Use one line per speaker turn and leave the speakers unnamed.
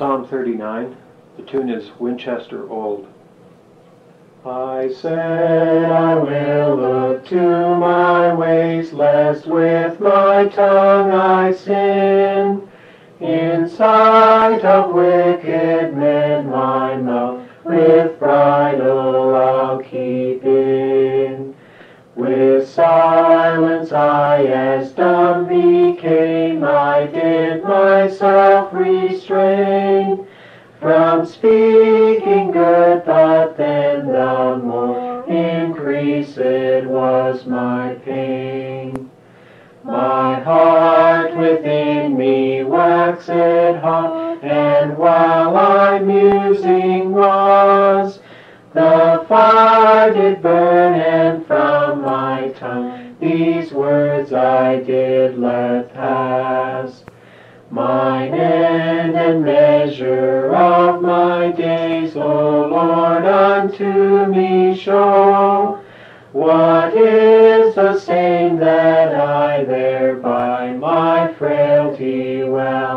Psalm 39. The tune is Winchester Old. I said I will look to my ways, lest with my tongue I sin. In sight of wicked men my mouth silence I as dumb became, I did myself restrain from speaking good, but then the more increased was my pain. My heart within me waxed hot, and while I musing was, the fire did burn and these words I did let pass. Mine end and measure of my days, O Lord, unto me show. What is the same that I thereby my frailty well?